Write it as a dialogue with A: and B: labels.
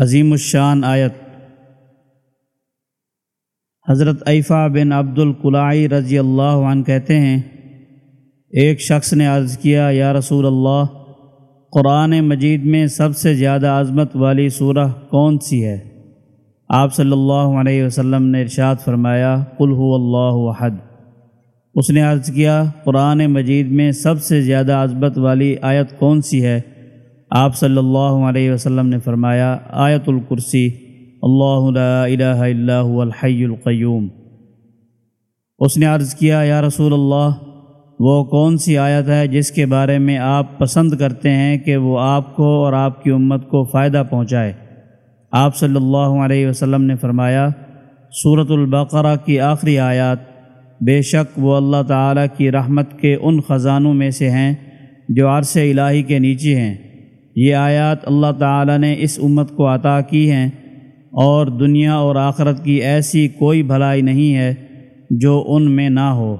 A: عظیم الشان آیت۔ حضرت عیفہ بن عبد القلائی رضی اللہ عنہ کہتے ہیں، ایک شخص نے عرض کیا، یا رسول اللہ، قرآن مجید میں سب سے زیادہ عظمت والی سورہ کون سی ہے؟ آپ صلی اللہ علیہ وسلم نے ارشاد فرمایا، قل هو اللہ احد۔ اس نے عرض کیا، قرآن مجید میں سب سے زیادہ عظمت والی آیت کون سی ہے؟ آپ صلی اللہ علیہ وسلم نے فرمایا، آیت الکرسی، اللہ لا الہ الا هو الحی القیوم۔ اس نے عرض کیا، یا رسول اللہ، وہ کون سی آیت ہے جس کے بارے میں آپ پسند کرتے ہیں کہ وہ آپ کو اور آپ کی امت کو فائدہ پہنچائے؟ آپ صلی اللہ علیہ وسلم نے فرمایا صورت البقرہ کی آخری آیات، بے شک وہ اللہ تعالیٰ کی رحمت کے ان خزانوں میں سے ہیں جو عرص الہی کے نیچے ہیں۔ یہ آیات اللہ تعالیٰ نے اس امت کو عطا کی ہیں اور دنیا اور آخرت کی ایسی کوئی بھلائی نہیں ہے جو ان میں نہ ہو۔